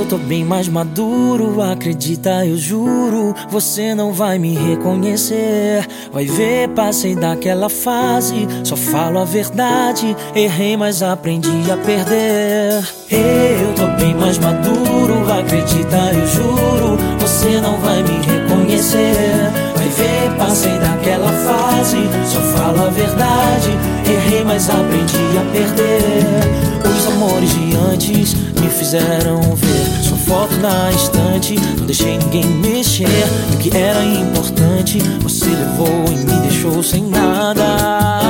Eu tô bem mais maduro, acredita, eu juro. Você não vai me reconhecer. Vai ver, passei daquela fase. Só falo a verdade. Errei, mas aprendi a perder. Eu tô bem mais maduro, acredita, Só falo a verdade. Errei, mas aprendi a perder. Os amores de antes me fizeram ver sua foto na estante. Não deixei ninguém mexer. E o que era importante, você levou e me deixou sem nada.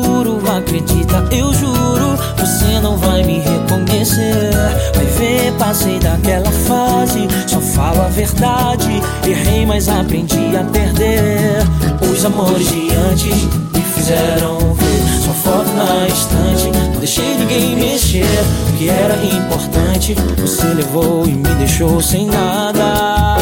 falo a verdade. Errei, mas aprendi a perder. Os amores de antes me fizeram ver sua foto na estante. Não deixei ninguém mexer. O que era importante, você levou e me deixou sem nada. Nada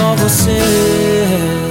Só você.